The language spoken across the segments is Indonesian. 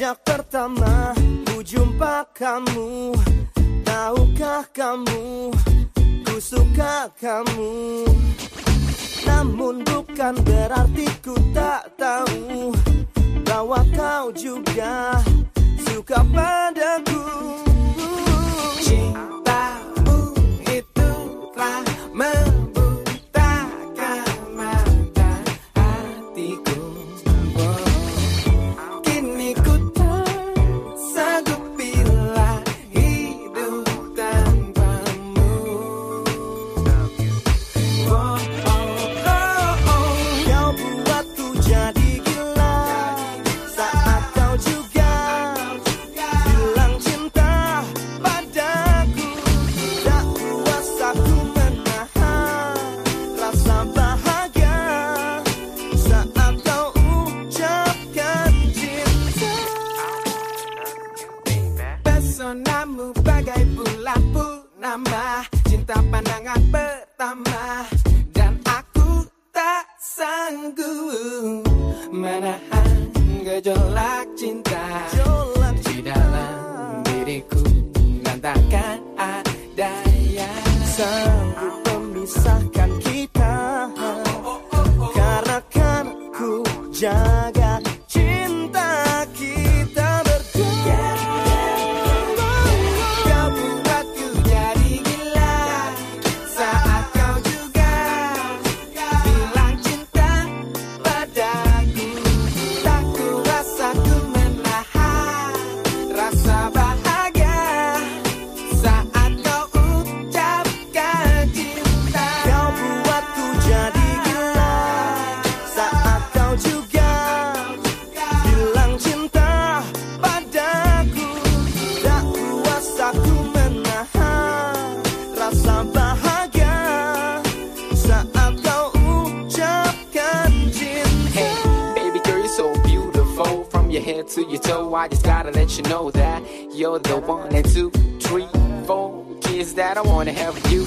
pertama ku jumpa kamu Tahukah kamu ku suka kamu. Namun bukan berarti ku tak tahu Bahwa kau juga suka padaku Pesonamu bagai bulan purnama Cinta pandangan pertama. Dan aku tak sanggup Menahan gejolak cinta. Jolak Di dalam diriku Dan takkan ada yang sanggup memisahkan kita. Karena kan ku jaga rasa bahagia Saat kau ucapkan cinta Hey, baby girl, you're so beautiful. From your head to your toe, I just gotta let you know that you're the one and two, three, four kids that I wanna have with you.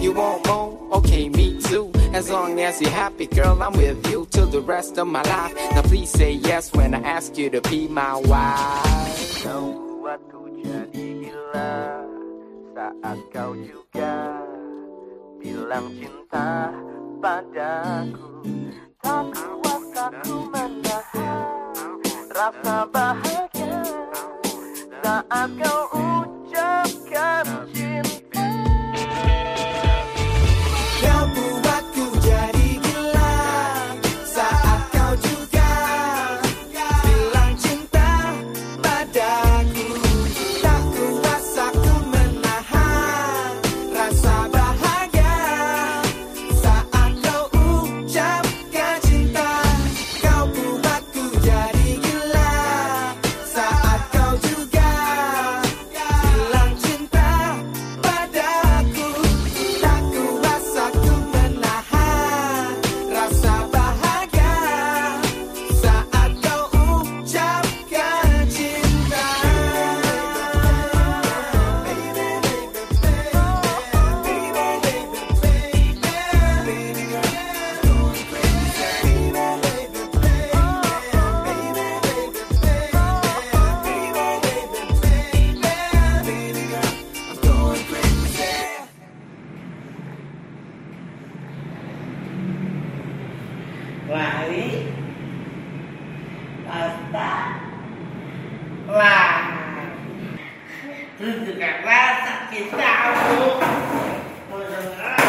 You want more? Okay, me too. As long as you're happy, girl, I'm with you till the rest of my life. Now please say yes when I ask you to be my wife. Kau buatku jadi gila Saat kau juga bilang cinta padaku. Tak kuasa ku menahan rasa bahagia. Saat kau lari ta. Là từ từ cả ba sắp kiến tạo tôi rồi.